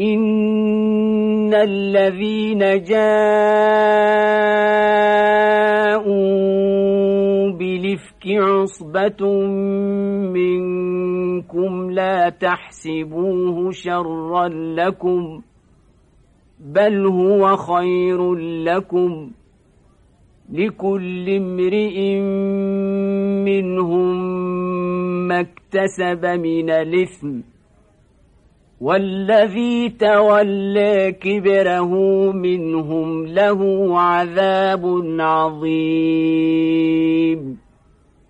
إن الذين جاءوا بلفك عصبة منكم لا تحسبوه شرا لكم بل هو خير لكم لكل امرئ منهم ما اكتسب من الإثم والذي تولى كبره منهم له عذاب عظيم.